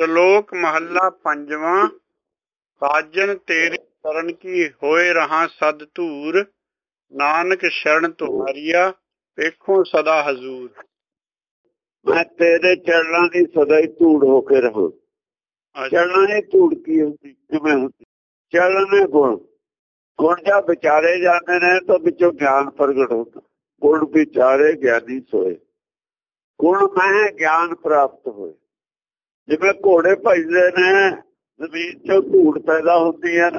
ਸ਼ਲੋਕ ਮਹੱਲਾ ਪੰਜਵਾਂ ਸਾਜਨ ਤੇਰੇ ਚਰਨ ਕੀ ਹੋਏ ਰਹਾ ਸਦ ਧੂਰ ਨਾਨਕ ਸ਼ਰਨ ਤੁਹਾਰੀਆ ਵੇਖੋ ਸਦਾ ਹਜ਼ੂਰ। ਮੈਂ ਤੇਰੇ ਚਰਨਾਂ ਦੀ ਸਦਾ ਹੀ ਧੂੜ ਹੋ ਕੇ ਰਹਾਂ। ਚਰਨਾਂ ਦੀ ਧੂੜ ਕੀ ਹੁੰਦੀ? ਕਿਵੇਂ ਹੁੰਦੀ? ਚਰਨ ਨੇ ਗੁਣ। ਗੁਣ ਜਾਂ ਵਿਚਾਰੇ ਜਾਂਦੇ ਨੇ ਤਾਂ ਵਿੱਚੋਂ ਗਿਆਨ ਪ੍ਰਗਟ ਹੁੰਦਾ। ਗੁਣ ਵਿਚਾਰੇ ਗਿਆਨੀ ਸੋਏ। ਗੁਣ ਮੈਂ ਗਿਆਨ ਪ੍ਰਾਪਤ ਹੋਏ। ਜਿਵੇਂ ਘੋੜੇ ਭਜਦੇ ਨੇ ਜ਼ਮੀਨ ਚੋਂ ਧੂੜ ਪੈਦਾ ਹੁੰਦੀ ਹੈ।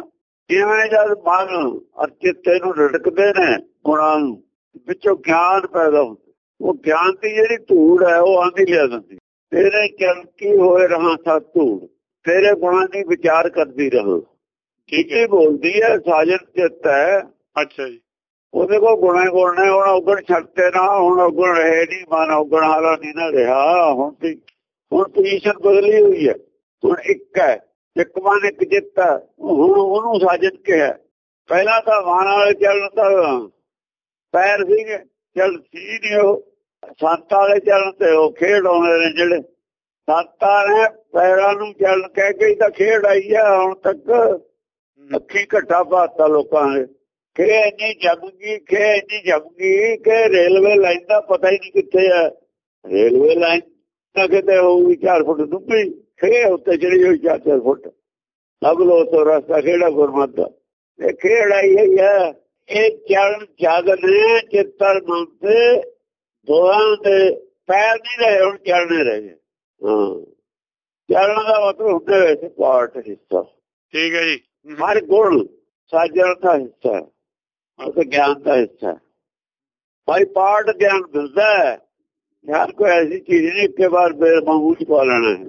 ਕਿਵੇਂ ਜਦ ਮਨ ਅਰ ਚਿੱਤੇ ਨੂੰ ਰੜਕਦੇ ਨੇ ਗੁਣਾਂ ਨੂੰ ਵਿੱਚੋਂ ਗਿਆਨ ਪੈਦਾ ਹੁੰਦਾ। ਉਹ ਗਿਆਨ ਦੀ ਜਿਹੜੀ ਧੂੜ ਹੈ ਉਹ ਆਂਦੀ ਲਿਆ ਦਿੰਦੀ। ਤੇਰੇ ਚਲਕੀ ਹੋਏ ਰਹਾ ਸਤ ਧੂੜ? ਤੇਰੇ ਗੁਣਾਂ ਦੀ ਵਿਚਾਰ ਕਰਦੀ ਰਹਾ। ਠੀਕ ਹੀ। ਬੋਲਦੀ ਹੈ ਸਾਜਨ ਚਿੱਤ ਹੈ। ਅੱਛਾ ਜੀ। ਉਹਦੇ ਕੋਲ ਗੁਣੇ ਗੁਣੇ ਹੁਣ ਉਗਣ ਛੱਡਤੇ ਨਾ ਹੁਣ ਉਗਣ ਰਹੇ ਨਹੀਂ ਮਨ ਉਗਣ ਹਾਲਾ ਨਹੀਂ ਨਾ ਰਿਹਾ। ਹੁਣ ਤੇ ਹੁਣ ਪੋਜੀਸ਼ਨ ਬਦਲੀ ਹੋਈ ਹੈ। ਹੁਣ ਇੱਕ ਹੈ ਇੱਕ ਮਨ ਇੱਕ ਜਿੱਤ ਹੁਣ ਉਹਨੂੰ ਸਾਜਨ ਕਿਹਾ। ਪਹਿਲਾਂ ਤਾਂ ਮਨ ਵਾਲੇ ਚੱਲਣ ਤਾਂ ਪੈਰ ਸੀਗੇ ਚੱਲ ਸੀ ਨਹੀਂ ਉਹ। ਸੰਤਾਂ ਵਾਲੇ ਚੱਲਣ ਤੇ ਉਹ ਖੇਡ ਆਉਂਦੇ ਨੇ ਜਿਹੜੇ। ਸੰਤਾਂ ਨੇ ਪੈਰਾਂ ਨੂੰ ਚੱਲਣ ਕਹਿ ਕੇ ਤਾਂ ਖੇਡ ਆਈ ਆ ਹੁਣ ਤੱਕ। ਅੱਖੀ ਘਟਾ ਪਾਤਾ ਲੋਕਾਂ ਨੇ। ਕਿ ਇੰਨੀ ਜੰਗੀ ਕਿ ਇੰਨੀ ਜੰਗੀ ਕਿ ਰੇਲਵੇ ਲਾਈਨ ਦਾ ਪਤਾ ਹੀ ਨਹੀਂ ਕਿੱਥੇ ਹੈ ਰੇਲਵੇ ਲਾਈਨ ਤਾਂ ਕਿਤੇ ਹੋਊਗੀ 4 ਫੁੱਟ ਡੁੱਬੀ ਖੇ ਉੱਤੇ ਚੜੀ ਹੋਈ 4 ਫੁੱਟ। ਸਭ ਲੋ ਤੋਂ ਰਸਤਾ ਖੇੜਾ ਗੁਰਮਤ ਦਾ। ਇਹ ਖੇੜ ਆਈ ਹੈ। ਇਹ ਚਰਨ ਜਾਗਨੇ ਚਿੱਤਰ ਮਨ ਤੇ ਦੋਹਾਂ ਦੇ ਪੈਰ ਨਹੀਂ ਰਹੇ ਹੁਣ ਚੜਨੇ ਰਹੇ। ਹਾਂ। ਚਰਨ ਦਾ ਮਤਲਬ ਹੁੰਦੇ ਵਿੱਚ ਪਾਰਟ ਹਿੱਸਾ। ਠੀਕ ਹੈ ਜੀ। ਹਰ ਗੁਣ ਸਾਜਣ ਦਾ ਹਿੱਸਾ ਹੈ। ਉਹ ਗਿਆਨ ਦਾ ਹਿੱਸਾ ਭਾਈ ਪਾਰਟ ਗਿਆਨ ਹੈ। ਗਿਆਨ ਕੋਈ ਐਸੀ ਚੀਜ਼ ਨਹੀਂ ਕਿ ਬਾਰ ਬੇਰ ਮੂੰਹ ਚ ਪਾ ਲੈਣਾ ਹੈ।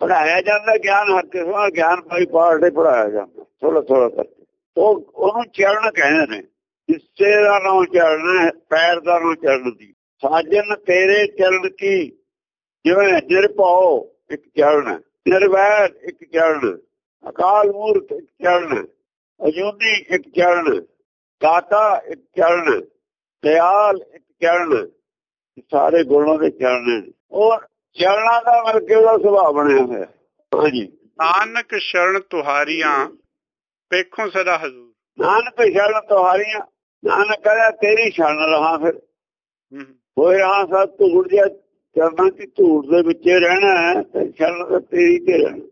ਪੜਾਇਆ ਜਾਂਦਾ, ਗਿਆਨ ਹਰ ਕਿਸਮ ਦਾ ਗਿਆਨ ਭਾਈ ਪਾਰਟ ਪੜਾਇਆ ਜਾਂਦਾ ਥੋੜਾ ਥੋੜਾ ਕਰਕੇ। ਉਹ, ਉਹਨੂੰ ਚੜਨ ਕਹਿੰਦੇ ਨੇ ਹਿੱਸੇ ਦਾ ਨਾਮ ਚੜਨਾ ਹੈ, ਪੈਰ ਦਾ ਨਾਮ ਚੜਨ ਦੀ। ਸਾਜਨ ਤੇਰੇ ਚਰਨ ਕੀ? ਜਿਵੇਂ ਨਿਰਭਉ ਇੱਕ ਚੜਨ ਨਿਰਵੈਰ ਇੱਕ ਚੜਨ ਅਕਾਲ ਮੂਰਤ ਇੱਕ ਚੜਨ ਅਜੂਨੀ ਇੱਕ ਚੜਨ ਕਾਤਾ ਇੱਕ ਚੜਨ ਦਿਆਲ ਇੱਕ ਚੜਨ ਸਾਰੇ ਗੁਣਾਂ ਦੇ ਚੜਨ ਉਹ ਚੜਨਾ ਦਾ ਮਤਲਬ ਉਹਦਾ ਸੁਭਾਅ ਬਣਿਆ ਹੋਇਆ ਹਾਂਜੀ ਨਾਨਕ ਸ਼ਰਨ ਤੁਹਾਰੀਆਂ ਵੇਖੋ ਸਦਾ ਹਜ਼ੂਰ। ਨਾਨਕ ਸ਼ਰਨ ਤੁਹਾਰੀਆਂ ਨਾਨਕ ਕਹਿੰਦਾ ਤੇਰੀ ਸ਼ਰਨ ਰਹਾ ਫਿਰ। ਹੋਏ ਰਹਾ ਸਭ ਧੂੜ ਜਿਹਾ ਚਰਨਾਂ ਦੀ ਧੂੜ ਦੇ ਵਿੱਚ ਰਹਿਣਾ ਹੈ ਤੇ ਸ਼ਰਨ ਤੇਰੀ ਤੇ ਰਹਿਣਾ।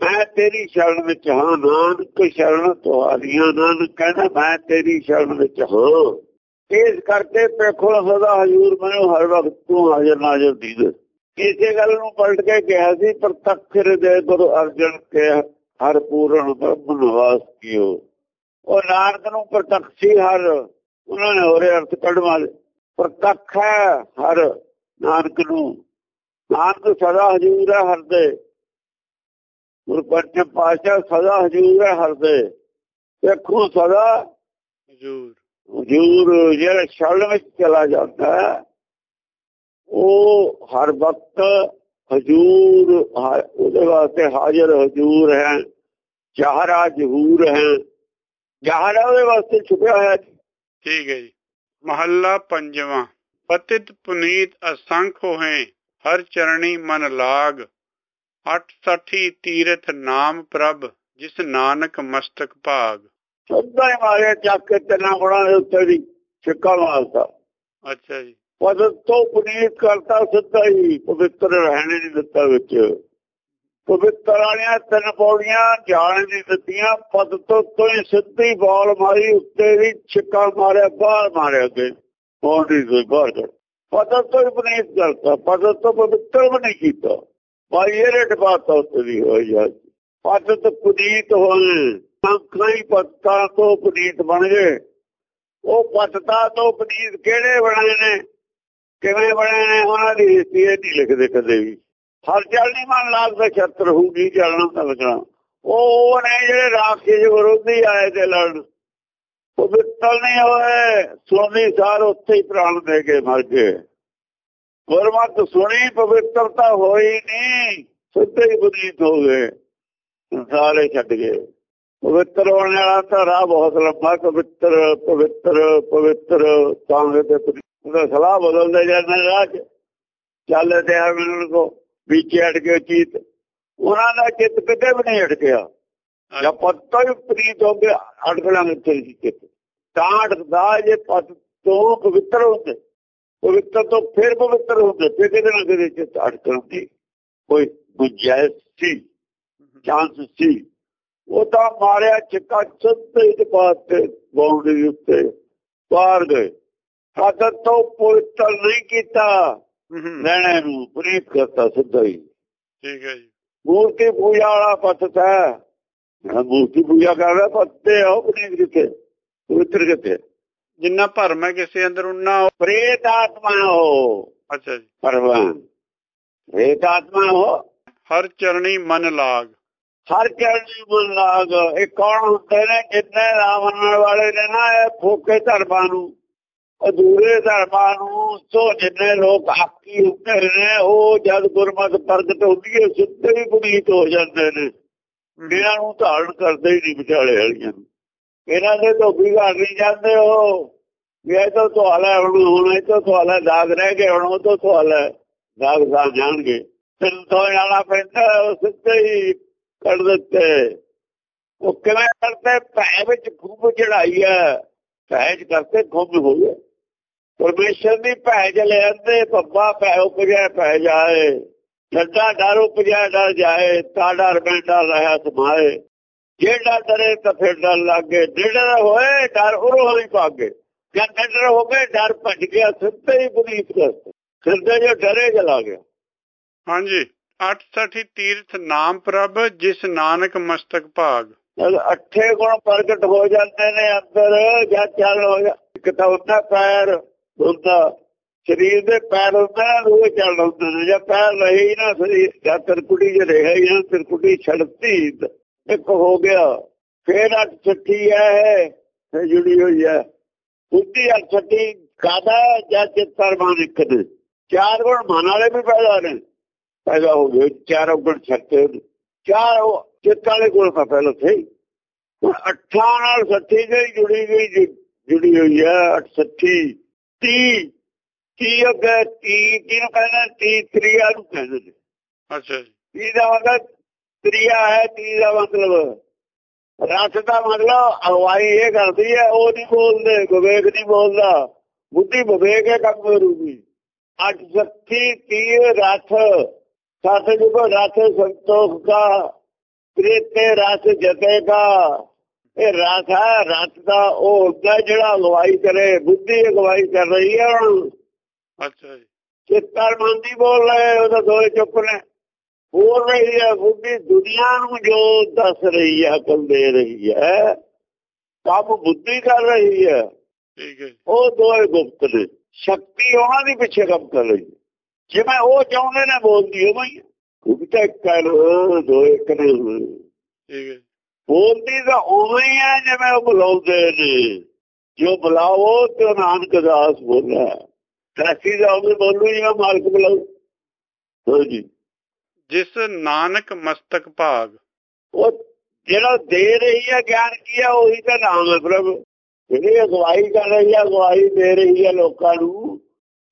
ਮੈਂ ਤੇਰੀ ਸ਼ਰਨ ਵਿੱਚ ਹਾਂ ਨਾਨਕ ਸ਼ਰਨ ਤੁਹਾਰੀਆਂ ਨਾਨਕ ਕਹਿੰਦਾ ਮੈਂ ਤੇਰੀ ਸ਼ਰਨ ਵਿੱਚ ਹਾਂ। ਇਸ ਕਰਕੇ ਪੇਖੋ ਸਦਾ ਹਜ਼ੂਰ ਮੈਨੂੰ ਹਰ ਵਕਤ ਤੂੰ ਹਾਜ਼ਰ ਨਾਜ਼ਰ ਦੀਦ। ਇਸੇ ਗੱਲ ਨੂੰ ਪਲਟ ਕੇ ਕਿਹਾ ਸੀ, ਪ੍ਰਤੱਖ ਦੇ ਗੁਰੂ ਅਰਜਨ ਕੇ ਹਰ ਪੂਰਨ ਬ੍ਰਹਮ ਨਿਵਾਸ ਕੀਓ। ਉਹ ਨਾਨਕ ਨੂੰ ਪ੍ਰਤੱਖ ਸੀ ਹਰ, ਉਹਨਾਂ ਨੇ ਹੋਰੇ ਅਰਥ ਕੱਢਵਾ ਲਏ ਪ੍ਰਤੱਖ ਹੈ ਹਰ ਨਾਨਕ ਨੂੰ। ਨਾਨਕ ਸਦਾ ਹਜ਼ੂਰ ਹੈ ਹਰ ਦੇ। ਗੁਰ ਪੰਜ ਪਾਸ਼ਾ ਸਦਾ ਹਜ਼ੂਰ ਹੈ ਹਰ ਦੇ। ਵੇਖੋ ਸਦਾ ਹਜ਼ੂਰ। ਹਜ਼ੂਰ ਜਿਹੜਾ ਛਲ ਵਿੱਚ ਚਲਾ ਜਾਂਦਾ ਉਹ ਹਰ ਵਕਤ ਹਜ਼ੂਰ ਉਹਦੇ ਵਾਸਤੇ ਹਾਜ਼ਰ ਹਜ਼ੂਰ ਹੈ ਚਾਹਰਾ ਜ਼ਹੂਰ ਹੈ। ਚਾਹਰਾ ਉਹਦੇ ਵਾਸਤੇ ਛੁਪਿਆ ਹੋਇਆ ਠੀਕ ਹੈ ਜੀ। ਮਹੱਲਾ ਪੰਜਵਾਂ। ਪਤਿਤ ਪੁਨੀਤ ਅਸੰਖ ਹੋਏ, ਹਰ ਚਰਣੀ ਮਨ ਲਾਗ। 860 ਤੀਰਥ ਨਾਮ ਪ੍ਰਭ, ਜਿਸ ਨਾਨਕ ਮਸਤਕ ਭਾਗ। ਸਦਾ ਹੀ ਮਾਰੇ ਚੱਕ ਕੇ ਤਿੰਨਾਂ ਗੁਣਾਂ ਦੇ ਉੱਤੇ ਦੀ ਛਿੱਕਾ ਮਾਰਦਾ ਅੱਛਾ ਜੀ। ਪਦ ਤੋਂ ਪੁਨੀਤ ਕਰਤਾ ਸਿੱਧਾ ਹੀ ਪਵਿੱਤਰ ਰਹਿਣੇ ਨਹੀਂ ਦਿੱਤਾ ਵਿੱਚ। ਪਵਿੱਤਰ ਵਾਲੀਆਂ ਤਿੰਨ ਪੌੜੀਆਂ ਜਾਣ ਦੀ ਦਿੱਤੀਆਂ ਪਦ ਤੋਂ ਤੋਂ ਹੀ ਸਿੱਧੀ ਬਾਲ ਮਾਰੀ ਉੱਤੇ ਦੀ ਛਿੱਕਾ ਮਾਰਿਆ ਬਾਹਰ ਮਾਰਿਆ ਅੱਗੇ। ਪੌੜੀ ਤੋਂ ਬਾਹਰ ਪਦ ਤੋਂ ਹੀ ਪੁਨੀਤ ਕਰਤਾ ਪਦ ਤੋਂ ਪਵਿੱਤਰ ਵੀ ਨਹੀਂ ਕੀਤਾ। ਭਾਈ ਇਹ ਰੇਟ ਬਾਤ ਉੱਤੇ ਦੀ ਹੋਈ ਜਾ ਪਦ ਤੋਂ ਪੁਨੀਤ ਹੋਏ ਸੰਖਾਈ ਪੱਤਾ ਤੋਂ ਪੁਨੀਤ ਬਣ ਗਏ। ਉਹ ਪੱਤਾ ਤੋਂ ਪੁਨੀਤ ਕਿਹੜੇ ਬਣੇ ਨੇ? ਕਿਵੇਂ ਬਣੇ ਨੇ? ਉਹਨਾਂ ਦੀ ਹਿਸਟਰੀ ਨਹੀਂ ਲਿਖਦੇ ਕਦੇ ਵੀ। ਹਰ ਚੱਲ ਨਹੀਂ ਮਨ ਲੱਗਦਾ ਛਤਰ ਹੋਊਗੀ ਚੱਲਣਾ ਤਾਂ ਬਚਣਾ ਉਹ ਨੇ ਜਿਹੜੇ ਰਾਖੀ ਵਿਰੋਧੀ ਆਏ ਤੇ ਲੜਨ। ਪਵਿੱਤਰ ਨਹੀਂ ਹੋਏ। ਸੋਨੀ ਸਾਰ ਉੱਥੇ ਹੀ ਪ੍ਰਾਣ ਦੇ ਕੇ ਮਰ ਗਏ। ਗੁਰਮਤ ਸੁਣੀ, ਪਵਿੱਤਰਤਾ ਹੋਈ ਨਹੀਂ। ਸਿੱਧੇ ਹੀ ਬੁੱਧੀਤ ਹੋ ਗਏ। ਸਾਰੇ ਛੱਡ ਗਏ। ਪਵਿੱਤਰ ਹੋਣ ਵਾਲਾ ਰਾਹ ਬਹੁਤ ਲੰਬਾ ਪਵਿੱਤਰ ਪਵਿੱਤਰ ਪਵਿੱਤਰ ਤਾਂ ਤੇ ਉਹਦਾ ਸਲਾਹ ਬਦਲਦੇ ਜਾਂਦੇ ਰਾਹ ਚ। ਚੱਲਦੇ ਆ ਮੈਨੂੰ ਕੋ ਵਿੱਚ ਅੜ ਕੇ ਚੀਤ। ਉਹਨਾਂ ਦਾ ਚਿੱਤ ਕਿਤੇ ਵੀ ਨਹੀਂ ਅਟਕਿਆ ਜਾਂ ਪੱਤਾ ਹੀ ਪ੍ਰੀਤ ਹੋ ਗਿਆ ਅਟਕਣਾ ਨਹੀਂ ਸੀ ਚਿੱਤ। ਤਾਂ ਅਟਕਦਾ ਜੇ ਪਤ ਤੋਂ ਪਵਿੱਤਰ ਹੁੰਦੇ ਪਵਿੱਤਰ ਤੋਂ ਫਿਰ ਪਵਿੱਤਰ ਹੁੰਦੇ ਫਿਰ ਕਿਤੇ ਨਾ ਕਿਤੇ ਚਿੱਤ ਅਟਕਣ ਦੀ ਕੋਈ ਗੁੰਜਾਇਸ਼ ਸੀ ਚਾਂਸ ਸੀ। ਉਹ ਤਾਂ ਮਾਰਿਆ ਚਿੱਕਾ ਸਿੱਧੇ ਦੇ ਤੇ ਬਾਉਂਡਰੀ ਉੱਤੇ ਪਾਰ ਗਏ। ਆਦਤ ਤੋਂ ਪਵਿੱਤਰ ਨਹੀਂ ਕੀਤਾ। ਲੈਣੇ ਨੂੰ ਪ੍ਰੀਤ ਕਰਤਾ ਸਿੱਧਾ ਹੀ। ਠੀਕ ਹੈ ਜੀ। ਮੂਰਤੀ ਪੂਜਾ ਵਾਲਾ ਪੱਤ ਹੈ। ਮੂਰਤੀ ਪੂਜਾ ਕਰਦਾ ਪੱਤੇ ਆ ਪ੍ਰੀਤ ਕਿਤੇ ਪਵਿੱਤਰ ਕਿਤੇ। ਜਿੰਨਾ ਭਰਮ ਹੈ ਕਿਸੇ ਅੰਦਰ ਉਹਨਾਂ ਪ੍ਰੇਤ ਆਤਮਾ ਹੋ ਅੱਛਾ ਜੀ। ਪਰਵਾਨ ਪ੍ਰੇਤ ਆਤਮਾ ਹੋ ਹਰ ਚਰਣੀ ਮਨ ਲਾਗ। ਹਰ ਮਨ ਲਾਗ ਇਹ ਕੌਣ ਹੁੰਦੇ ਨੇ? ਜਿੰਨੇ ਰਾਵਣ ਵਾਲੇ ਨੇ ਨਾ ਇਹ ਫੋਕੇ ਧਰਮਾਂ ਨੂੰ ਅਧੂਰੇ ਧਰਮਾਂ ਨੂੰ ਸੋ ਜਿੰਨੇ ਲੋਕ ਆਕੀ ਹੁੰਦੇ ਨੇ ਉਹ ਜਦ ਗੁਰਮਤ ਪ੍ਰਗਟ ਹੁੰਦੀ ਹੈ ਸਿੱਧੇ ਹੀ ਪੁਨੀਤ ਹੋ ਜਾਂਦੇ ਨੇ। ਇਹਨਾਂ ਨੂੰ ਧਾਰਨ ਕਰਦੇ ਹੀ ਨਹੀਂ ਵਿਚਾਲੇ ਵਾਲੀਆਂ ਇਹਨਾਂ ਦੇ ਤੋਂ ਵਿਗਾੜ ਨਹੀਂ ਜਾਂਦੇ ਉਹ। ਇਹ ਤਾਂ ਤੁਹਾਲਾ ਹੁਣ ਹੁਣ ਇਹ ਤਾਂ ਤੁਹਾਲਾ ਦਾਗ ਰਹਿ ਗਏ ਹੁਣ ਉਹ ਤਾਂ ਤੁਹਾਲਾ ਦਾਗ ਸਾ ਜਾਣਗੇ। ਫਿਰ ਤੋਂ ਜਾਣਾ ਪੈਂਦਾ ਸਿੱਧੇ ਹੀ ਕੱਢ ਦਿੱਤੇ। ਉਹ ਕਿਵੇਂ ਕਰਦੇ? ਭੈ ਵਿੱਚ ਖੂਬ ਚੜਾਈ ਹੈ ਭੈ ਚ ਕਰਤੇ ਖੂਬ ਹੋ ਗਏ ਪਰਮੇਸ਼ਰ ਦੀ ਭੈ ਚ ਲੈ ਆਂਦੇ ਭੈ ਉਪਜੈ ਭੈ ਜਾਏ ਜੱਦਾ ਡਰ ਉਪਜੈ ਡਰ ਜਾਏ। ਤਾਂ ਡਰ ਮੈਂ ਡਰ ਰਹਾ ਸਮਾਏ। ਜਿਹੜਾ ਡਰੇ ਤਾਂ ਫਿਰ ਡਰ ਲੱਗੇ ਜਿਹੜਾ ਹੋਏ, ਡਰ ਉਰੋਂ ਹੀ ਭਾਗੇ ਜਦ ਡਰ ਹੋ ਗਏ, ਡਰ ਭੱਜ ਗਿਆ। ਸਿੱਧੇ ਹੀ ਪੁਨੀਤ ਕਰਤੇ। ਸਿੱਧੇ ਜੋ ਡਰੇ ਚਲਾ ਗਿਆ। ਹਾਂਜੀ। 68 ਤੀਰਥ ਨਾਮ ਪ੍ਰਭ, ਜਿਸ ਨਾਨਕ ਮਸਤਕ ਭਾਗ। ਜਦ ਅੱਠੇ ਗੁਣ ਪ੍ਰਗਟ ਹੋ ਜਾਂਦੇ ਨੇ ਅੰਦਰ ਜਦ ਚੱਲ ਹੋ ਜਾ ਇੱਕ ਤਾਂ ਹੁੰਦਾ ਪੈਰ ਹੁੰਦਾ, ਸਰੀਰ ਦੇ ਪੈਰ ਹੁੰਦਾ ਉਹ ਚੱਲ ਹੁੰਦੇ ਜੇ ਪੈਰ ਰਹੇ ਨਾ ਸਰੀਰ, ਜਾਂ ਤਰਕੁੜੀ ਜੇ ਰਹੇ ਹੀ ਨਾ ਛੜਤੀ। ਇੱਕ ਹੋ ਗਿਆ, ਫੇਰ ਅੱਠ ਛੱਠੀ ਹੈ ਫੇਰ ਜੁੜੀ ਹੋਈ ਹੈ। ਬੁੱਧੀ ਅੱਠ ਛੱਠੀ ਕਾਦਾ ਜਾਂ ਚਿੱਤਰ ਮਾਨ ਇੱਕ ਦੇ। ਚਾਰ ਗੁਣ ਮਨ ਵਾਲੇ ਵੀ ਪੈਦਾ ਨੇ। ਪੈਦਾ ਹੋ ਗਏ ਚਾਰ ਗੁਣ ਛੱਤੇ ਚਾਰ ਚਿੱਤ ਵਾਲੇ ਗੁਣ ਤਾਂ ਪਹਿਲਾਂ ਥੇ ਅੱਠਾਂ ਨਾਲ ਸੱਠੀ ਜਿਹੜੀ ਜੁੜੀ ਗਈ ਜੁੜੀ ਹੋਈ ਹੈ 68 30 30 ਅੱਗੇ 30 ਕਿਹਨੂੰ ਕਹਿੰਦੇ 30 ਤ੍ਰਿਆ ਨੂੰ ਕਹਿੰਦੇ ਨੇ। ਅੱਛਾ ਜੀ। ਦਾ ਮਤਲਬ ਤ੍ਰਿਆ ਹੈ ਤੀਹ ਦਾ ਮਤਲਬ ਰਸ ਦਾ ਮਤਲਬ ਅਗਵਾਈ ਇਹ ਕਰਦੀ ਹੈ ਉਹ ਨਹੀਂ ਬੋਲਦੇ ਵਿਵੇਕ ਨਹੀਂ ਬੋਲਦਾ ਬੁੱਧੀ ਵਿਵੇਕ ਹੈ ਕੰਮ ਕਰੂਗੀ। ਅੱਜ ਸੱਤੀ ਤੀਹ ਰਥ ਸਤ ਜੁਗ ਰਥ ਸੰਤੋਖ ਦਾ ਪ੍ਰੀਤੇ ਰਸ ਜਤੇਗਾ ਇਹ ਰਥ ਹੈ ਦਾ ਉਹ ਹੁੰਦਾ ਜਿਹੜਾ ਅਗਵਾਈ ਕਰੇ ਬੁੱਧੀ ਅਗਵਾਈ ਕਰ ਰਹੀ ਹੈ ਹੁਣ। ਅੱਛਾ ਜੀ। ਚਿੱਤਰ ਮੰਦੀ ਬੋਲ ਰਹੇ ਉਹਦਾ ਦੋਏ ਚੁੱਪ ਨੇ। ਬੋਲ ਰਹੀ ਹੈ ਬੁੱਧੀ ਦੁਨੀਆ ਨੂੰ ਜੋ ਦੱਸ ਰਹੀ ਹੈ ਅਕਲ ਦੇ ਰਹੀ ਹੈ। ਕੰਮ ਬੁੱਧੀ ਕਰ ਰਹੀ ਹੈ। ਠੀਕ ਹੈ ਉਹ ਦੋਏ ਗੁਪਤ ਨੇ। ਸ਼ਕਤੀ ਉਹਨਾਂ ਦੀ ਪਿੱਛੇ ਕੰਮ ਕਰ ਰਹੀ ਹੈ। ਜਿਵੇਂ ਉਹ ਚਾਹੁੰਦੇ ਨੇ ਬੋਲਦੀ ਉਹ ਹੀ ਉਹ ਤਾਂ ਕਰ ਦੋ ਇੱਕ ਨੇ। ਠੀਕ ਹੈ। ਬੋਲਦੀ ਤਾਂ ਉਵੇਂ ਹੀ ਹੈ ਜਿਵੇਂ ਉਹ ਬੁਲਾਉਂਦੇ ਨੇ। ਜੋ ਬੁਲਾਓ ਤੇ ਨਾਨਕ ਦਾਸ ਬੋਲਿਆ ਕਾਸੀ ਦਾ ਉਹ ਬੋਲੂ ਜਿਵੇਂ ਮਾਲਕ ਬੁਲਾਉ ਹਾਂਜੀ ਜਿਸ ਨਾਨਕ ਮਸਤਕ ਭਾਗ। ਉਹ ਜਿਹੜਾ ਦੇ ਰਹੀ ਹੈ ਗਿਆਨ ਕੀ ਹੈ ਉਹੀ ਤਾਂ ਨਾਮ ਹੈ ਪ੍ਰਭ। ਜਿਹੜੀ ਅਗਵਾਈ ਕਰ ਰਹੀ ਹੈ ਅਗਵਾਈ ਦੇ ਰਹੀ ਹੈ ਲੋਕਾਂ ਨੂੰ।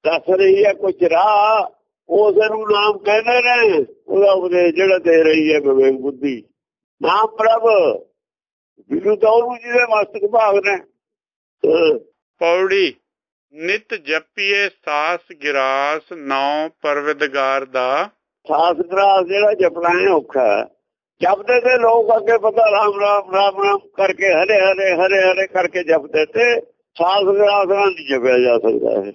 ਦੱਸ ਰਹੀ ਹੈ ਕੁਝ ਰਾਹ ਉਸ ਨੂੰ ਨਾਮ ਕਹਿੰਦੇ ਨੇ ਉਹਦਾ ਉਪਦੇਸ਼ ਜਿਹੜਾ ਦੇ ਰਹੀ ਹੈ ਵਿਵੇਕ ਬੁੱਧੀ। ਨਾਮ ਪ੍ਰਭ ਬਿਲੂ ਤਾਂ ਉਹਨੂੰ ਜਿਹਦੇ ਮਸਤਕ ਭਾਗ ਨੇ। ਪੌੜੀ ਨਿਤ ਜਪੀਏ ਸਾਸ ਗਿਰਾਸ ਨੌ ਪਰਵਿਦਗਾਰ ਦਾ। ਸਾਸ ਗਰਾਸ ਜਿਹੜਾ ਜਪਣਾ ਹੈ ਔਖਾ ਜਪਦੇ ਤੇ ਲੋਕ ਅੱਗੇ ਪਤਾ ਰਾਮ ਰਾਮ ਰਾਮ ਰਾਮ ਕਰਕੇ ਹਰੇ ਹਰੇ ਹਰੇ ਹਰੇ ਕਰਕੇ ਜਪਦੇ ਤੇ ਸਾਸ ਗਰਾਸ ਨਾਲ ਨਹੀਂ ਜਪਿਆ ਜਾ ਸਕਦਾ ਹੈ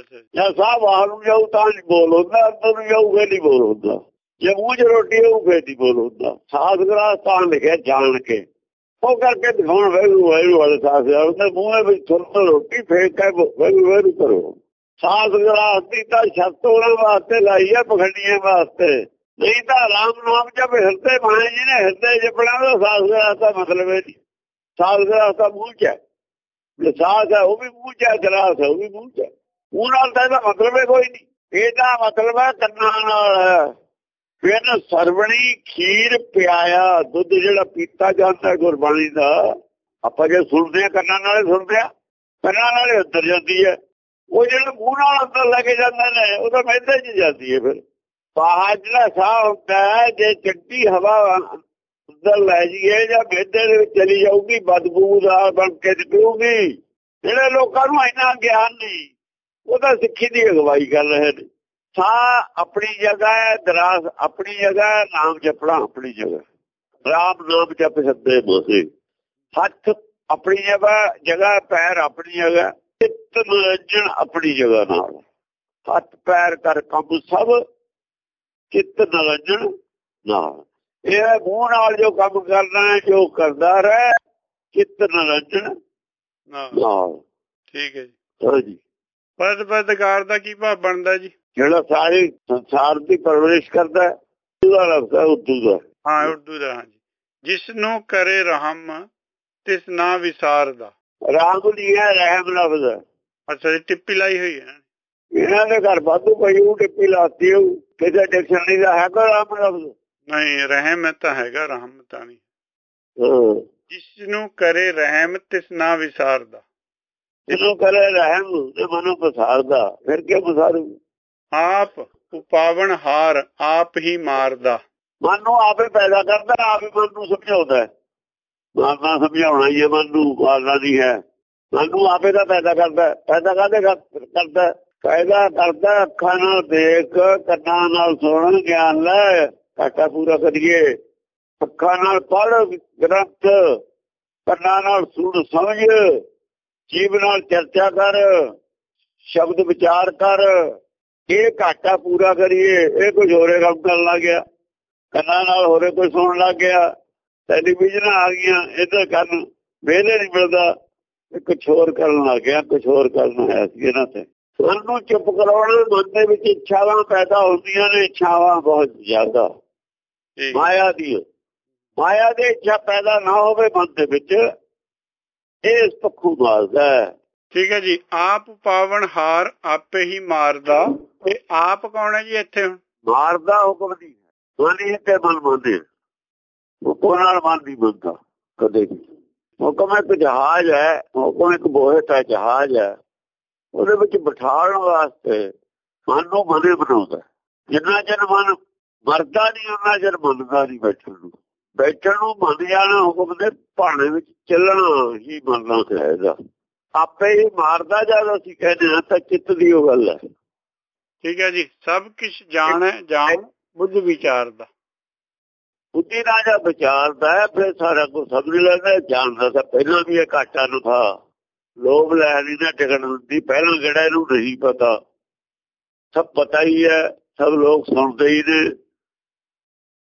ਜੀ। ਜਾਂ ਸਾਹ ਬਾਹਰ ਨੂੰ ਜਾਊ ਤਾਂ ਨਹੀਂ ਬੋਲ ਹੁੰਦਾ, ਅੰਦਰ ਨੂੰ ਜਾਊ ਨਹੀਂ ਬੋਲ ਹੁੰਦਾ। ਜੇ ਮੂੰਹ 'ਚ ਰੋਟੀ ਹੋਊ ਫੇਰ ਨਹੀਂ ਬੋਲ ਹੁੰਦਾ। ਸਾਸ ਗਰਾਸ ਤਾਂ ਲਿਖਿਆ ਜਾਣ ਕੇ। ਉਹ ਕਰਕੇ ਦਿਖਾਉਣ ਵੈਰੂ ਵੈਰੂ ਵਾਲੇ ਸਾਸ ਉਹਦੇ ਮੂੰਹ ਵਿੱਚ ਥੋੜਾ ਰੋਟੀ ਫੇਕ ਕੇ ਵੈਰੂ ਵੈਰੂ ਕਰੋ। ਸਾਸ ਗਰਾਸ ਦੀ ਤਾਂ ਛੱਤ ਉਹਨਾਂ ਵਾਸਤੇ ਲਾਈ ਹੈ ਪਖੰਡੀਆਂ ਵਾਸਤੇ। ਨਹੀਂ ਤਾਂ ਰਾਮ ਨਾਮ ਜਪ ਹਿਰਦੇ ਮਾਏ ਜੀ ਨੇ, ਹਿਰਦੇ ਜਪਣਾ ਦਾ ਸਾਸ ਗਰਾਸ ਦਾ ਮਤਲਬ ਹੈ ਜੀ। ਸਾਸ ਗਰਾਸ ਦਾ ਮੂੰਹ 'ਚ ਹੈ। ਜੇ ਸਾਸ ਹੈ ਉਹ ਵੀ ਮੂੰਹ 'ਚ ਹੈ ਗਰਾਸ ਹੈ ਉਹ ਵੀ ਮੂੰਹ 'ਚ ਹੈ। ਉਹ ਨਾਲ ਤਾਂ ਇਹਦਾ ਮਤਲਬ ਹੈ ਕੋਈ ਨਹੀਂ। ਇਹਦਾ ਮਤਲਬ ਹੈ ਕੰਨਾਂ ਨਾਲ। ਫਿਰ ਸਰਵਣੀ ਖੀਰ ਪਿਆਇਆ, ਦੁੱਧ ਜਿਹੜਾ ਪੀਤਾ ਜਾਂਦਾ ਗੁਰਬਾਣੀ ਦਾ, ਆਪਾਂ ਜੇ ਸੁਣਦੇ ਆ ਕੰਨਾਂ ਨਾਲ ਸੁਣਦੇ ਆ ਕੰਨਾਂ ਨਾਲੇ ਅੰਦਰ ਜਾਂਦੀ ਹੈ। ਉਹ ਜਿਹੜਾ ਮੂੰਹ ਨਾਲ ਅੰਦਰ ਲੈ ਕੇ ਜਾਂਦੇ ਨੇ ਉਹ ਤਾਂ ਮਹਿੰਦੇ 'ਚ ਜਾਂਦੀ ਹੈ ਫਿਰ। ਬਾਹਰ ਜਿਹੜਾ ਸਾਹ ਹੁੰਦਾ ਜੇ ਚੰਗੀ ਹਵਾ ਅੰਦਰ ਲੈ ਜੀਏ ਜਾਂ ਮੇਦੇ ਦੇ ਵਿੱਚ ਚਲੀ ਜਾਊਗੀ ਬਦਬੂਦਾਰ ਬਣ ਕੇ ਨਿਕਲੂਗੀ। ਜਿਹੜੇ ਲੋਕਾਂ ਨੂੰ ਇੰਨਾ ਗਿਆਨ ਨਹੀਂ ਉਹ ਤਾਂ ਸਿੱਖੀ ਦੀ ਅਗਵਾਈ ਕਰ ਰਹੇ ਨੇ। ਸਾਹ ਆਪਣੀ ਜਗ੍ਹਾ ਹੈ ਦਰਾਸ ਆਪਣੀ ਜਗ੍ਹਾ ਹੈ ਨਾਮ ਜਪਣਾ ਆਪਣੀ ਜਗ੍ਹਾ ਰਾਮ ਨਾਮ ਜਪ ਸਕਦੇ ਬੋਸੇ ਹੱਥ ਆਪਣੀ ਜਗ੍ਹਾ ਜਗ੍ਹਾ ਪੈਰ ਆਪਣੀ ਜਗ੍ਹਾ ਚਿੱਤ ਨਿਰੰਜਨ ਆਪਣੀ ਜਗ੍ਹਾ ਨਾਲ। ਹੱਥ ਪੈਰ ਕਰ ਕੰਮ ਸਭ ਚਿੱਤ ਨਿਰੰਜਨ ਨਾਲ। ਇਹ ਮੂੰਹ ਨਾਲ ਜੋ ਕੰਮ ਕਰਨਾ ਹੈ ਜੋ ਕਰਦਾ ਰਹੇ ਚਿੱਤ ਨਿਰੰਜਨ ਨਾਲ। ਠੀਕ ਹੈ ਜੀ। ਪਰਦਕਾਰ ਦਾ ਕੀ ਭਾਵ ਬਣਦਾ ਜੀ? ਜਿਹੜਾ ਸਾਰੇ ਸੰਸਾਰ ਦੀ ਪਰਵਰਿਸ਼ ਕਰਦਾ ਉਹਦਾ ਲਫ਼ਜ਼ ਹੈ ਉਰਦੂ ਦਾ। ਹਾਂ ਉਰਦੂ ਦਾ ਹਾਂਜੀ ਜਿਸ ਨੂੰ ਕਰੇ ਰਹਿਮ ਤਿਸ ਨਾ ਵਿਸਾਰਦਾ ਰਾਮ ਦੀ ਹੈ ਰਹਿਮ ਲਫ਼ਜ਼ ਅੱਛਾ ਜੀ ਟਿੱਪੀ ਲਾਈ ਹੋਈ ਹੈ। ਇਹਨਾਂ ਦੇ ਘਰ ਵਾਧੂ ਪਈ ਉਹ ਟਿੱਪੀ ਲਾਤੀ ਉਹ ਕਿਸੇ ਡਿਕਸ਼ਨਰੀ ਦਾ ਹੈ ਕੋਈ ਰਾਮ ਲਫ਼ਜ਼? ਨਹੀਂ ਰਹਿਮ ਤਾਂ ਹੈਗਾ ਰਹਿਮ ਤਾਂ ਨਹੀਂ। ਹਾਂ। ਜਿਸ ਨੂੰ ਕਰੇ ਰਹਿਮ ਤਿਸ ਨਾ ਵਿਸਾਰਦਾ ਜਿਹਨੂੰ ਕਰੇ ਰਹਿਮ ਤੇ ਮਨੋਂ ਪਸਾਰਦਾ ਫਿਰ ਕੀ ਪਸਾਰੂ? ਆਪ ਉਪਾਵਨ ਹਾਰ ਆਪ ਹੀ ਮਾਰਦਾ। ਮਨ ਨੂੰ ਆਪੇ ਪੈਦਾ ਕਰਦਾ ਆਪ ਹੀ ਮਨ ਨੂੰ ਸਮਝਾਉਂਦਾ ਹੈ। ਮਾਰਨਾ ਸਮਝਾਉਣਾ ਹੀ ਹੈ ਮਨ ਨੂੰ ਮਾਰਨਾ ਨਹੀਂ ਹੈ। ਮਨ ਨੂੰ ਆਪੇ ਦਾ ਪੈਦਾ ਕਰਦਾ ਪੈਦਾ ਕਾਹਦੇ ਕਰਦਾ ਪੈਦਾ ਕਰਦਾ ਅੱਖਾਂ ਨਾਲ ਦੇਖ ਕੰਨਾਂ ਨਾਲ ਸੁਣ ਗਿਆਨ ਲੈ ਘਾਟਾ ਪੂਰਾ ਕਰੀਏ। ਅੱਖਾਂ ਨਾਲ ਪੜ੍ਹ ਗ੍ਰੰਥ ਕੰਨਾਂ ਨਾਲ ਸੁਣ ਸਮਝ। ਜੀਵ ਨਾਲ ਚਰਚਾ ਕਰ ਸ਼ਬਦ ਵਿਚਾਰ ਕਰ ਇਹ ਘਾਟਾ ਪੂਰਾ ਕਰੀਏ ਇਹ ਕੁਝ ਹੋਰੇ ਕੰਮ ਕਰਨ ਲੱਗ ਗਿਆ। ਕੰਨਾਂ ਨਾਲ ਹੋਰੇ ਕੋਈ ਸੁਣਨ ਲੱਗ ਗਿਆ। ਟੈਲੀਵਿਜ਼ਨ ਆ ਗਈਆਂ ਇਹਦਾ ਕਰਨ ਵੇਲੇ ਨਹੀਂ ਮਿਲਦਾ। ਕੁਝ ਹੋਰ ਕਰਨ ਲੱਗ ਗਿਆ ਕੁਝ ਹੋਰ ਕਰਨਾ ਹੈ ਸੀ ਇਹਨਾਂ ਤੇ। ਸਾਨੂੰ ਚੁੱਪ ਕਰਾਉਣਾ ਮਨ ਦੇ ਵਿੱਚ ਇੱਛਾਵਾਂ ਪੈਦਾ ਹੁੰਦੀਆਂ ਨੇ ਇੱਛਾਵਾਂ ਬਹੁਤ ਜ਼ਿਆਦਾ। ਮਾਇਆ ਦੀ। ਮਾਇਆ ਦੇ ਇੱਛਾ ਪੈਦਾ ਨਾ ਹੋਵੇ ਮਨ ਦੇ ਵਿੱਚ ਇਹ ਇਸ ਪੱਖੋਂ ਮਾਰਦਾ ਠੀਕ ਹੈ ਜੀ ਆਪ ਪਾਵਨ ਹਾਰ ਆਪੇ ਹੀ ਮਾਰਦਾ ਤੇ ਆਪ ਕੌਣ ਹੈ ਜੀ ਇੱਥੇ ਹੁਣ? ਮਾਰਦਾ ਹੁਕਮ ਦੀ ਮਨੀ ਤੇ ਮਨ ਮੰਦੇ ਹੁਕਮ ਨਾਲ ਮਨ ਦੀ ਕਦੇ ਵੀ। ਹੁਕਮ ਇੱਕ ਜਹਾਜ਼ ਹੈ ਹੁਕਮ ਇੱਕ ਬੋਹੇ ਦਾ ਜਹਾਜ਼ ਹੈ। ਉਹਦੇ ਵਿੱਚ ਬਿਠਾਉਣ ਵਾਸਤੇ ਮਨ ਨੂੰ ਮਨੇ ਬਣਾਉਂਦਾ। ਜਿੰਨਾ ਚਿਰ ਮਨ ਮਰਦਾ ਨਹੀਂ ਉਹਨਾਂ ਚਿਰ ਮੰਨਦਾ ਨਹੀਂ ਬੈਠਣ ਨੂੰ। ਬੈਠਣ ਨੂੰ ਮੰਨ ਜਾਣਾ ਹੁਕਮ ਦੇ ਭਾਣੇ ਵਿੱਚ ਚੱਲਣਾ ਹੀ ਮੰਨਣਾ ਚਾਹੀਦਾ। ਆਪੇ ਹੀ ਮਾਰਦਾ ਜਦ ਅਸੀਂ ਕਹਿੰਦੇ ਹਾਂ ਤਾਂ ਚਿੱਤ ਦੀ ਉਹ ਗੱਲ ਹੈ। ਠੀਕ ਹੈ ਜੀ ਸਭ ਕੁਝ ਜਾਣ ਹੈ ਜਾਣ ਬੁੱਧ ਵਿਚਾਰਦਾ ਬੁੱਧੀ ਨਾਲ ਜਦ ਵਿਚਾਰਦਾ ਹੈ ਫਿਰ ਸਾਰਾ ਕੁਝ ਸਮਝ ਲੈਂਦਾ ਜਾਣਦਾ ਤਾਂ ਪਹਿਲਾਂ ਵੀ ਇਹ ਘਾਟਾ ਨੂੰ ਥਾ। ਲੋਭ ਲੈ ਨਹੀਂ ਨਾ ਟਿਕਣ ਹੁੰਦੀ ਪਹਿਲਾਂ ਕਿਹੜਾ ਇਹਨੂੰ ਨਹੀਂ ਪਤਾ। ਸਭ ਪਤਾ ਹੀ ਹੈ ਸਭ ਲੋਕ ਸੁਣਦੇ ਹੀ ਨੇ।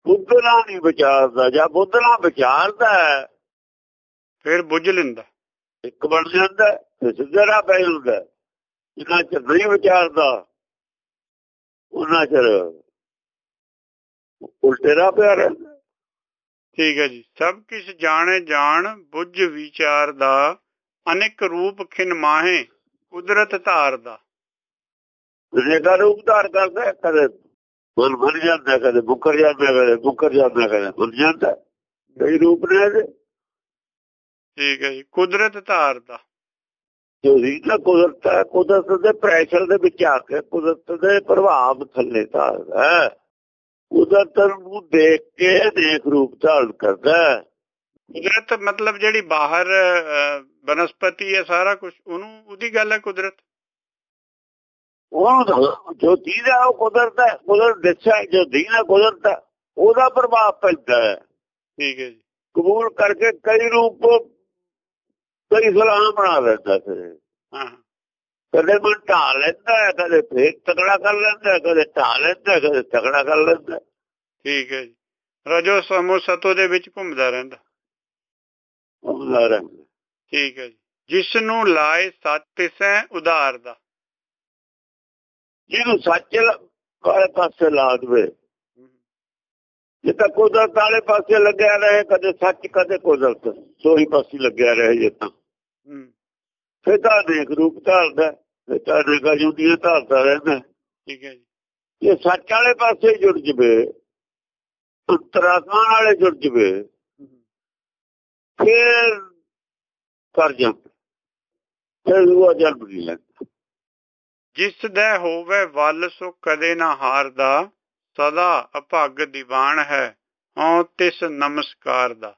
ਬੁੱਧ ਨਾਲ ਨਹੀਂ ਵਿਚਾਰਦਾ ਜਾਂ ਬੁੱਧ ਨਾਲ ਵਿਚਾਰਦਾ ਫਿਰ ਬੁੱਝ ਲੈਂਦਾ। ਇੱਕ ਬਣ ਜਾਂਦਾ ਤੇ ਸਿੱਧਾ ਪੈ ਜਾਂਦਾ ਜਿੰਨਾ ਚਿਰ ਨਹੀਂ ਵਿਚਾਰਦਾ ਉਹਨਾਂ ਚਿਰ ਉਲਟੇ ਰਾਹ ਪਿਆ ਰਹਿੰਦਾ ਠੀਕ ਹੈ ਜੀ। ਸਭ ਕੁਝ ਜਾਣੇ ਜਾਣ ਬੁੱਝ ਵਿਚਾਰ ਦਾ ਅਨੇਕ ਰੂਪ ਖਿਨ ਮਾਹੇ ਕੁਦਰਤ ਧਾਰ ਦਾ। ਰੇਗਾ ਰੂਪ ਧਾਰ ਕਰਦਾ ਕਦੇ ਮਨ ਬਣ ਜਾਂਦਾ ਕਦੇ ਬੁੱਕਰ ਜਾਂਦਾ ਕਦੇ ਬੁੱਕਰ ਜਾਂਦਾ ਕਦੇ ਬਣ ਜਾਂਦਾ। ਕਈ ਰੂਪ ਨੇ ਇਹਦੇ। ਠੀਕ ਹੈ ਜੀ ਕੁਦਰਤ ਧਾਰ ਦਾ। ਜੋ ਰੀਤਾ ਕੁਦਰਤ ਹੈ ਕੁਦਰਤ ਦੇ ਪ੍ਰੈਸ਼ਰ ਦੇ ਵਿੱਚ ਆ ਕੇ ਕੁਦਰਤ ਦੇ ਪ੍ਰਭਾਵ ਥੱਲੇ ਧਾਰਦਾ ਹੈ। ਕੁਦਰਤ ਨੂੰ ਦੇਖ ਕੇ ਦੇਖ ਰੂਪ ਧਾਰਨ ਕਰਦਾ ਕੁਦਰਤ ਮਤਲਬ ਜਿਹੜੀ ਬਾਹਰ ਬਨਸਪਤੀ ਹੈ ਸਾਰਾ ਕੁਝ ਉਹਨੂੰ ਉਹਦੀ ਗੱਲ ਹੈ ਕੁਦਰਤ। ਉਹ ਜੋ ਦੀਦਾ ਉਹ ਕੁਦਰਤ ਹੈ ਕੁਦਰਤ ਦੱਸਿਆ ਜੋ ਦੀਨਾ ਕੁਦਰਤ ਹੈ ਉਹਦਾ ਪ੍ਰਭਾਵ ਪੈਂਦਾ ਹੈ। ਠੀਕ ਹੈ ਜੀ। ਕਬੂਲ ਕਰਕੇ ਕਈ ਰੂਪ ਕਈ ਸਲਾਮ ਬਣਾ ਲੈਂਦਾ ਫਿਰ। ਹਾਂ। ਕਦੇ ਮਨ ਢਾ ਲੈਂਦਾ ਹੈ ਕਦੇ ਫੇਰ ਤਕੜਾ ਕਰ ਲੈਂਦਾ ਹੈ ਕਦੇ ਢਾ ਲੈਂਦਾ ਹੈ ਕਦੇ ਤਕੜਾ ਕਰ ਲੈਂਦਾ ਹੈ। ਠੀਕ ਹੈ ਜੀ। ਰਜੋ ਸਮੋ ਸਤੋ ਦੇ ਵਿੱਚ ਘੁੰਮਦਾ ਰਹਿੰਦਾ। ਘੁੰਮਦਾ ਰਹਿੰਦਾ। ਠੀਕ ਹੈ ਜੀ। ਜਿਸ ਨੂੰ ਲਾਏ ਸੱਚ ਤਿਸੈ ਉਧਾਰ ਦਾ। ਜਿਹਨੂੰ ਸੱਚ ਵਾਲੇ ਪਾਸੇ ਲਾ ਦੇਵੇ। ਜੇ ਤਾਂ ਕੁਦਰਤ ਵਾਲੇ ਪਾਸੇ ਲੱਗਿਆ ਰਹੇ ਕਦੇ ਸੱਚ ਕਦੇ ਕੁਦਰਤ। ਸੋਹੀ ਪਾਸੇ ਲੱਗਿਆ ਰਹੇ ਜੇ ਤਾਂ। ਫਿਰ ਤਾਂ ਦੇਖ ਰੂਪ ਧਾਰਦਾ ਫਿਰ ਤਾਂ ਦੇਖਾ ਜੁਦੀਆਂ ਧਾਰਦਾ ਰਹਿੰਦਾ ਠੀਕ ਹੈ ਜੀ। ਇਹ ਸੱਚ ਵਾਲੇ ਪਾਸੇ ਜੁੜ ਜਵੇ ਅੰਤਰਾਤਮਾ ਨਾਲੇ ਜੁੜ ਜਵੇ ਫਿਰ ਕਰ ਜਾਂਦਾ। ਫਿਰ ਉਹ ਜਨਮ ਨਹੀਂ ਲੈਂਦਾ। ਜਿਸ ਦਾ ਹੋਵੇ ਵੱਲ ਸੋ ਕਦੇ ਨਾ ਹਾਰਦਾ ਸਦਾ ਅਭਾਗ ਦੀਵਾਨ ਹੈ ਹਉ ਤਿਸ ਨਮਸਕਾਰ ਦਾ।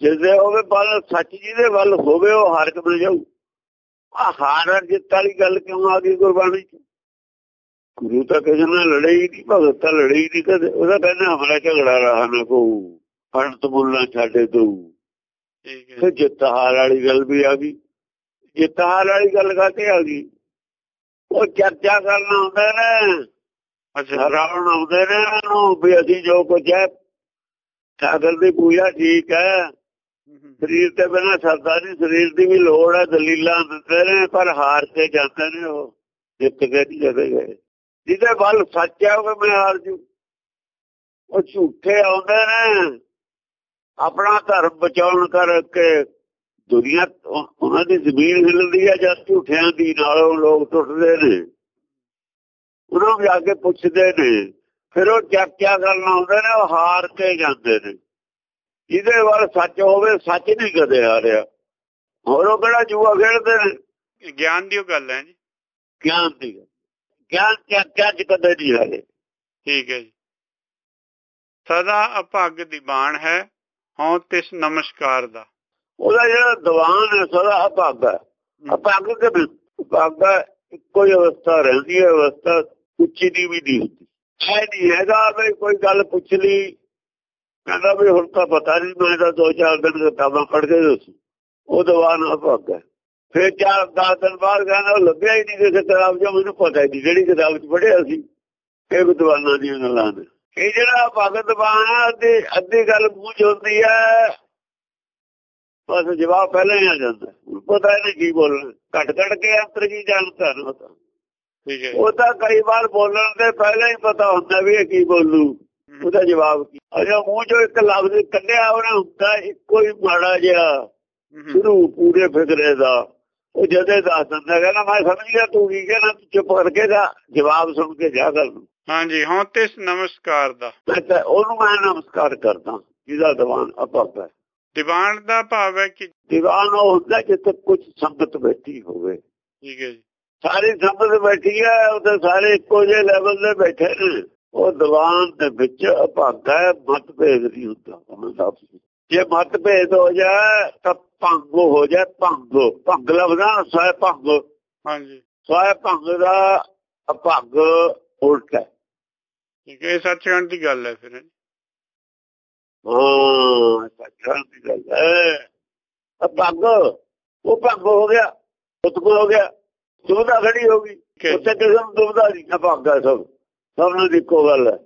ਜਿਹਦੇ ਹੋਵੇ ਬਲ ਸੱਚ ਜੀ ਦੇ ਵੱਲ ਹੋਵੇ ਉਹ ਹਾਰ ਕੇ ਮਿਲ ਜਾਊ। ਆ ਹਾਰ ਜਿੱਤ ਵਾਲੀ ਗੱਲ ਕਿਉਂ ਆ ਗਈ ਗੁਰਬਾਣੀ ਚ? ਗੁਰੂ ਤਾਂ ਕਿਸੇ ਨਾਲ ਲੜੇ ਹੀ ਨਹੀਂ ਭਗਤ ਤਾਂ ਲੜੇ ਹੀ ਨਹੀਂ ਕਦੇ। ਉਹਦਾ ਕਹਿੰਦਾ ਹਮਲਾ ਝਗੜਾ ਰਹਾ ਨਾ ਕੋ ਪੰਡਤ ਬੁੱਲਾ ਛੱਡੇ ਤੂੰ ਠੀਕ ਹੈ ਜਿੱਤ ਹਾਰ ਵਾਲੀ ਗੱਲ ਵੀ ਆ ਗਈ। ਜਿੱਤ ਹਾਰ ਵਾਲੀ ਗੱਲ ਕਾਤੇ ਆ ਗਈ। ਉਹ ਚਰਚਾ ਕਰਨਾ ਹੁੰਦਾ ਨੇ। ਅੱਛਾ ਰਾਵਣ ਆਉਂਦੇ ਨੇ ਇਹਨਾਂ ਨੂੰ ਵੀ ਅਸੀਂ ਜੋ ਕੁਝ ਹੈ ਠਾਕਰ ਦੀ ਪੂਜਾ ਠੀਕ ਹੈ। ਸਰੀਰ ਤੇ ਬਿਨਾ ਸਰਦਾ ਨਹੀਂ ਸਰੀਰ ਦੀ ਵੀ ਲੋੜ ਹੈ ਦਲੀਲਾਂ ਦਿੰਦੇ ਨੇ ਪਰ ਹਾਰ ਕੇ ਜਾਂਦੇ ਨੇ ਉਹ ਜਿੱਤ ਕੇ ਨਹੀਂ ਜਦੇ ਗਏ। ਜਿਹਦੇ ਵੱਲ ਸੱਚ ਹੈ ਉਹ ਮੈਂ ਹਾਰ ਜੂ। ਉਹ ਝੂਠੇ ਆਉਂਦੇ ਨੇ। ਆਪਣਾ ਧਰਮ ਬਚਾਉਣ ਕਰਕੇ ਦੁਨੀਆ ਉਹ- ਉਹਨਾਂ ਦੀ ਜ਼ਮੀਨ ਹਿੱਲਦੀ ਹੈ ਜਦ ਝੂਠਿਆਂ ਦੀ ਨਾਲੋਂ ਲੋਕ ਟੁੱਟਦੇ ਨੇ। ਉਹਨਾਂ ਨੂੰ ਜਾ ਕੇ ਪੁੱਛਦੇ ਨੇ। ਫਿਰ ਉਹ ਚਰਚਾ ਕਰਨ ਆਉਂਦੇ ਨੇ ਉਹ ਹਾਰ ਕੇ ਜਾਂਦੇ ਨੇ। ਜਿਹਦੇ ਵੱਲ ਸੱਚ ਹੋਵੇ ਸੱਚ ਨਹੀਂ ਕਦੇ ਹਾਰਿਆ। ਹੋਰ ਉਹ ਕਿਹੜਾ ਜੂਆ ਖੇਡਦੇ ਨੇ? ਗਿਆਨ ਦੀ ਉਹ ਗੱਲ ਹੈ ਜੀ। ਗਿਆਨ ਦੀ ਗਿਆਨ ਚਰਚਾ ਚ ਕਦੇ ਨਹੀਂ ਹਾਰੇ। ਠੀਕ ਹੈ ਜੀ। ਸਦਾ ਅਭਾਗ ਦੀਵਾਨ ਹੈ ਹਉ ਤਿਸ ਨਮਸਕਾਰ ਦਾ। ਉਹਦਾ ਜਿਹੜਾ ਦੀਵਾਨ ਹੈ ਸਦਾ ਅਭਾਗਾ ਅਭਾਗ ਕੇ ਵੀ ਅਭਾਗਾ ਇੱਕੋ ਹੀ ਅਵਸਥਾ ਰਹਿੰਦੀ ਹੈ ਅਵਸਥਾ ਉੱਚੀ ਦੀ ਵੀ ਨਹੀਂ ਹੁੰਦੀ। ਹੈ ਨਹੀਂ ਹੈਗਾ ਵੀ ਕੋਈ ਗੱਲ ਪੁੱਛ ਲਈ। ਕਹਿੰਦਾ ਵੀ ਹੁਣ ਤਾਂ ਪਤਾ ਨਹੀਂ ਮੈਂ ਤਾਂ ਦੋ ਚਾਰ ਦਿਨ ਕਿਤਾਬਾਂ ਪੜ੍ਹ ਕੇ ਦੱਸੂ ਉਹ ਦੀਵਾਨ ਅਭਾਗਾ ਫਿਰ ਚਾਰ ਦਸ ਦਿਨ ਬਾਅਦ ਕਹਿੰਦਾ ਲੱਭਿਆ ਹੀ ਨਹੀਂ ਕਿਸੇ ਕਿਤਾਬ 'ਚ ਮੈਨੂੰ ਪਤਾ ਹੀ ਨਹੀਂ ਜਿਹੜੀ ਕਿਤਾਬ 'ਚ ਪੜ੍ਹਿਆ ਸੀ ਇਹ ਵਿਦਵਾਨਾਂ ਦੀਆਂ ਗੱਲਾਂ ਨੇ। ਇਹ ਜਿਹੜਾ ਭਗਤ ਬਾਣ ਹੈ ਅੱਧੀ ਗੱਲ ਮੂੰਹ ਹੁੰਦੀ ਹੈ ਬਸ ਜਵਾਬ ਪਹਿਲਾਂ ਹੀ ਆ ਜਾਂਦਾ। ਪਤਾ ਨਹੀਂ ਕੀ ਬੋਲਣਾ। ਘਟ ਘਟ ਕੇ ਅੰਤਰ ਕੀ ਜਾਣਦਾ ਨਾ ਤਾਂ। ਠੀਕ ਹੈ ਉਹ ਤਾਂ ਕਈ ਵਾਰ ਬੋਲਣ ਦੇ ਪਹਿਲਾਂ ਹੀ ਪਤਾ ਹੁੰਦਾ ਵੀ ਇਹ ਕੀ ਬੋਲੂ। ਉਹਦਾ ਜਵਾਬ ਕੀ? ਅਜਾ ਮੂੰਹ 'ਚੋਂ ਇੱਕ ਲਫ਼ਜ਼ ਕੱਢਿਆ ਉਹਨਾਂ ਹੁੰਦਾ ਇੱਕੋ ਹੀ ਮਾੜਾ ਜਿਹਾ। ਸ਼ੁਰੂ ਪੂਰੇ ਫਿਕਰੇ ਦਾ। ਉਹ ਜਦੇ ਦੱਸ ਦਿੰਦਾ ਕਹਿੰਦਾ ਮੈਂ ਸਮਝ ਗਿਆ ਤੂੰ ਕੀ ਕਹਿਣਾ? ਤੂੰ ਚੁੱਪ ਕਰਕੇ ਦਾ ਜਵਾਬ ਸੁਣ ਕੇ ਜਾ ਕਰ ਹਾਂਜੀ ਹਉ ਤਿਸ ਨਮਸਕਾਰ ਦਾ। ਤਾਂ ਉਹਨੂੰ ਮੈਂ ਨਮਸਕਾਰ ਕਰਦਾ। ਜਿਹਦਾ ਦੀਵਾਨ ਅਪਾਪ ਹੈ ਦੀਵਾਨ ਦਾ ਭਾਵ ਹੈ ਕਿ ਦੀਵਾਨ ਉਹ ਹੁੰਦਾ ਜਿੱਥੇ ਕੁਝ ਸੰਗਤ ਬੈਠੀ ਹੋਵੇ। ਠੀਕ ਹੈ ਜੀ। ਸਾਰੀ ਸੰਗਤ ਬੈਠੀ ਹੈ ਉਹਦੇ ਸਾਰੇ ਇੱਕੋ ਜਿਹੇ ਲੈਵਲ ਤੇ ਬੈਠੇ ਨੇ। ਉਹ ਦੀਵਾਨ ਦੇ ਵਿੱਚ ਅਭਾਗਾ ਹੈ ਮਤਭੇਦ ਨਹੀਂ ਹੁੰਦਾ ਉਹਨਾਂ ਦਾ ਜੇ। ਮਤਭੇਦ ਹੋ ਜਾਏ ਤਾਂ ਭੰਗ ਹੋ ਜਾਏ ਭੰਗ। ਭੰਗ ਲਫ਼ਜ਼ਾਂ ਸਵੈ ਭੰਗ। ਹਾਂਜੀ। ਸਵੈ ਭੰਗ ਦਾ ਅਭੰਗ ਉਲਟ ਹੈ। ਠੀਕ ਹੈ ਸੱਚਖੰਡ ਦੀ ਗੱਲ ਹੈ ਫਿਰ। ਹਾਂ ਸੱਚਾਂ ਦੀ ਗੱਲ ਹੈ। ਅਭੰਗ ਉਹ ਭੰਗ ਹੋ ਗਿਆ ਉਤਮ ਹੋ ਗਿਆ ਦੁਬਦਾ ਖੜੀ ਹੋ ਗਈ। ਹੈ। ਉੱਥੇ ਕਿਸੇ ਨੂੰ ਦੁਬਦਾ ਨਹੀਂ ਅਭੰਗ ਹੈ ਸਭ। ਸਭ ਨੂੰ ਇੱਕੋ ਗੱਲ ਹੈ।